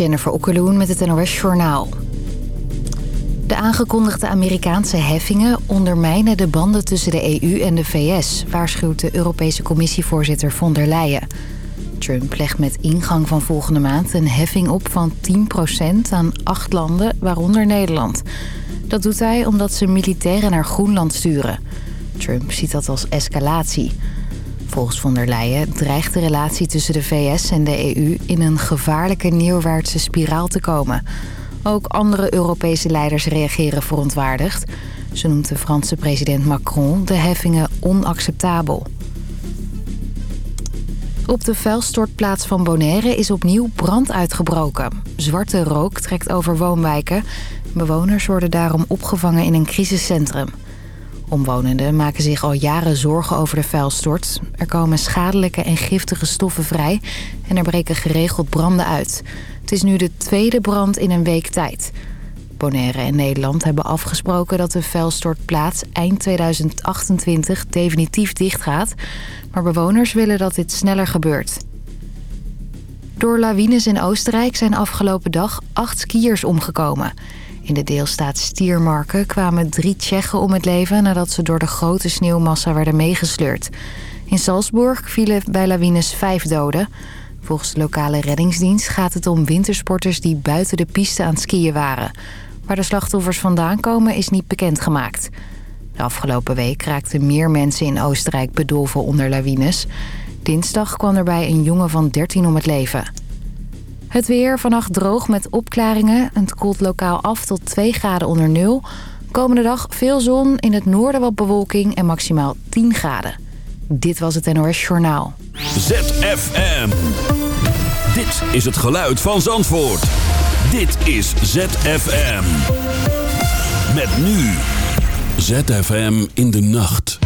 Jennifer Okkeloen met het NOS Journaal. De aangekondigde Amerikaanse heffingen ondermijnen de banden tussen de EU en de VS... waarschuwt de Europese commissievoorzitter von der Leyen. Trump legt met ingang van volgende maand een heffing op van 10% aan acht landen, waaronder Nederland. Dat doet hij omdat ze militairen naar Groenland sturen. Trump ziet dat als escalatie... Volgens von der Leyen dreigt de relatie tussen de VS en de EU... in een gevaarlijke neerwaartse spiraal te komen. Ook andere Europese leiders reageren verontwaardigd. Ze noemt de Franse president Macron de heffingen onacceptabel. Op de vuilstortplaats van Bonaire is opnieuw brand uitgebroken. Zwarte rook trekt over woonwijken. Bewoners worden daarom opgevangen in een crisiscentrum. Omwonenden maken zich al jaren zorgen over de vuilstort. Er komen schadelijke en giftige stoffen vrij en er breken geregeld branden uit. Het is nu de tweede brand in een week tijd. Bonaire en Nederland hebben afgesproken dat de vuilstortplaats eind 2028 definitief dichtgaat. Maar bewoners willen dat dit sneller gebeurt. Door lawines in Oostenrijk zijn afgelopen dag acht skiers omgekomen. In de deelstaat Stiermarken kwamen drie Tsjechen om het leven... nadat ze door de grote sneeuwmassa werden meegesleurd. In Salzburg vielen bij lawines vijf doden. Volgens de lokale reddingsdienst gaat het om wintersporters... die buiten de piste aan het skiën waren. Waar de slachtoffers vandaan komen is niet bekendgemaakt. De afgelopen week raakten meer mensen in Oostenrijk bedolven onder lawines. Dinsdag kwam er bij een jongen van 13 om het leven. Het weer vannacht droog met opklaringen. Het koelt lokaal af tot 2 graden onder nul. Komende dag veel zon, in het noorden wat bewolking en maximaal 10 graden. Dit was het NOS Journaal. ZFM. Dit is het geluid van Zandvoort. Dit is ZFM. Met nu. ZFM in de nacht.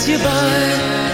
pass you by.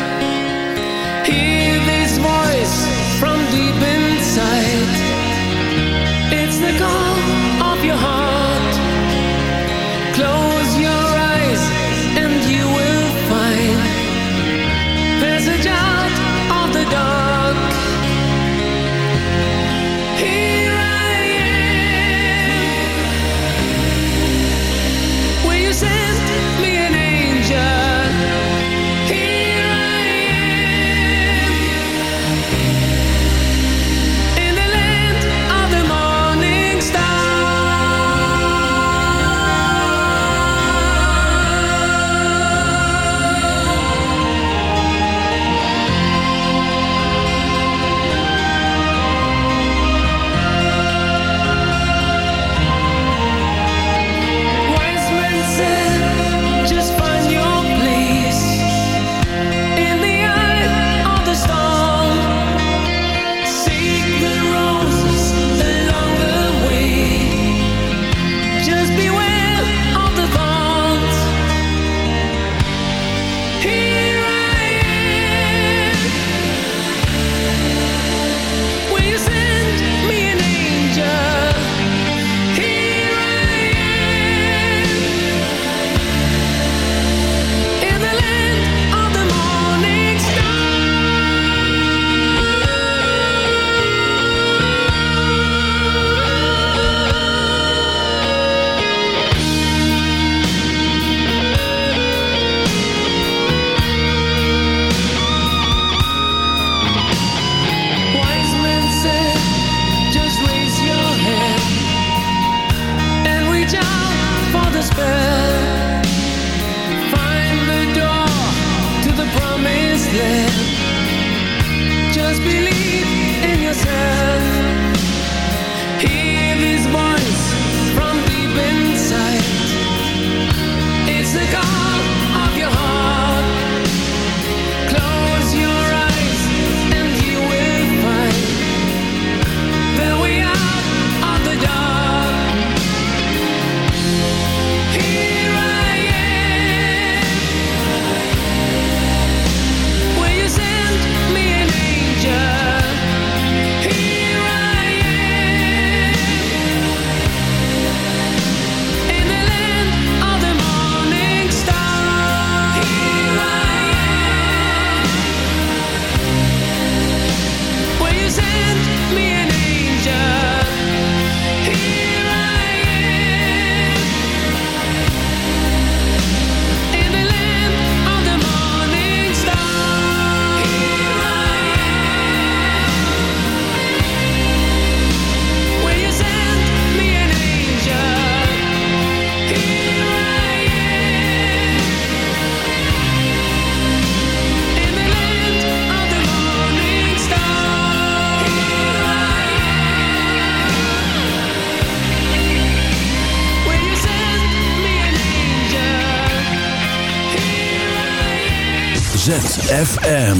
ZFM.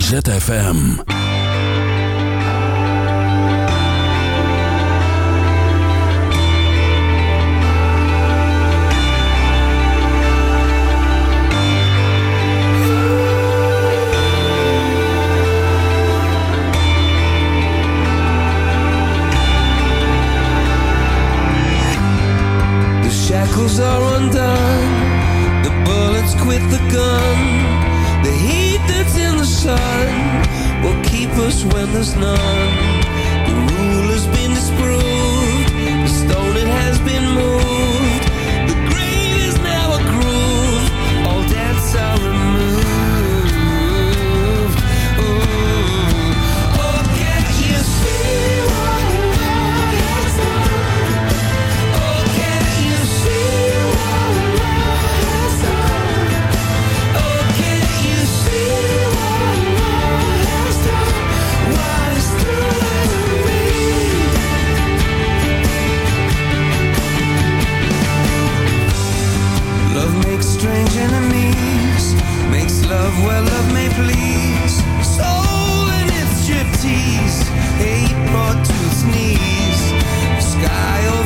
ZFM. The shackles are undone. The bullets quit the gun the heat that's in the sun will keep us when there's none. Love where love may please. Soul in its striptease, hate brought to its knees. Sky over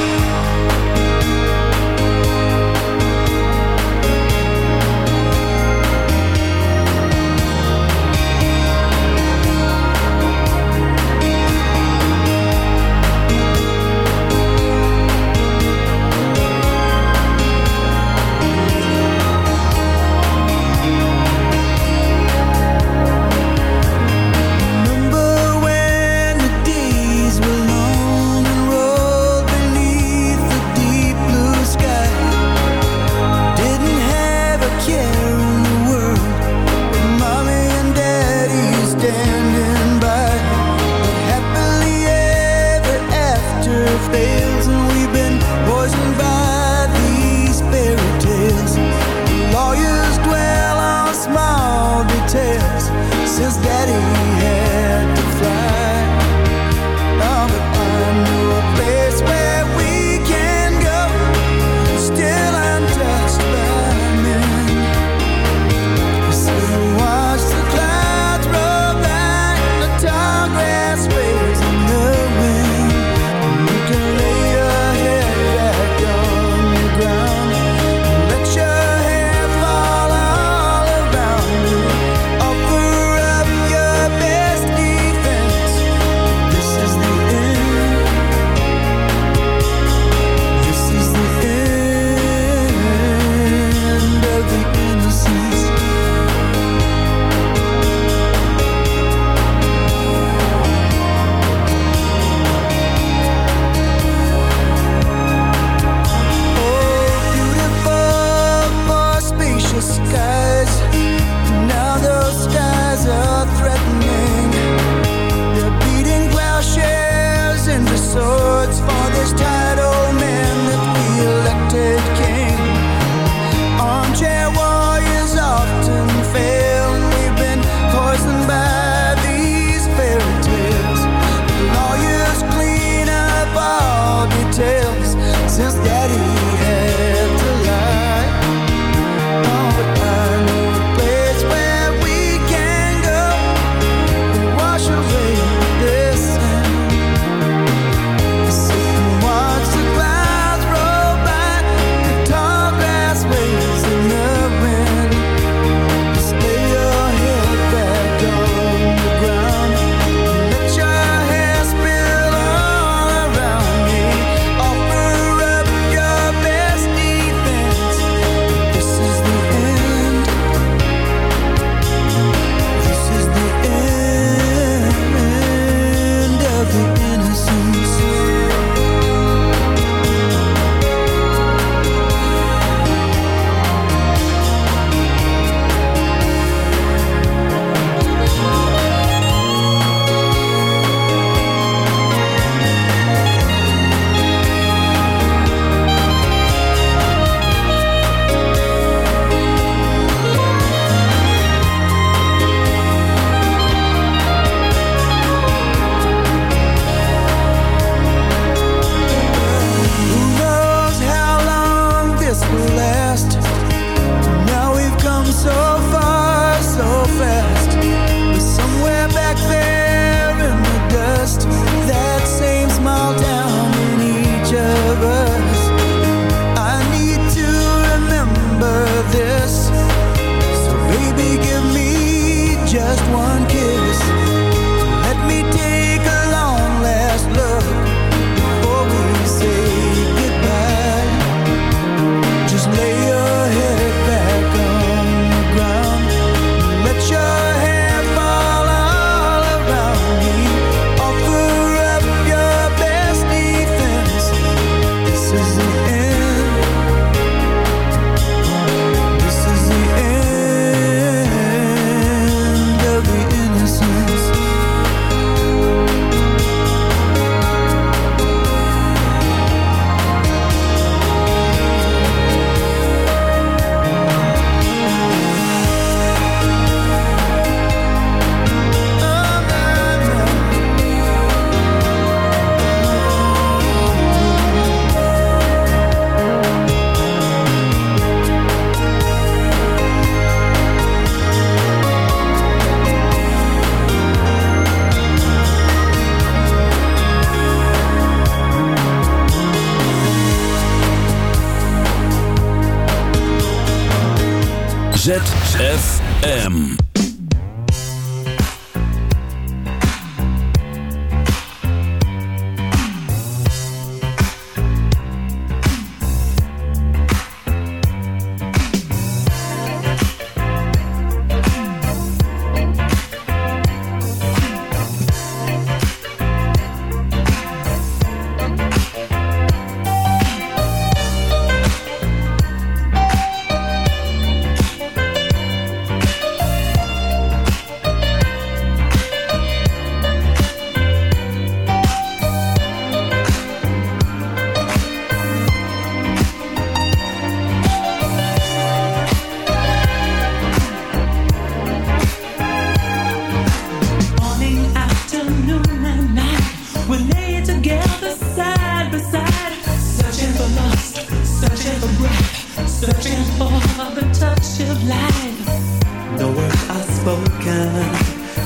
No words are spoken,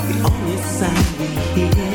the only sound we hear.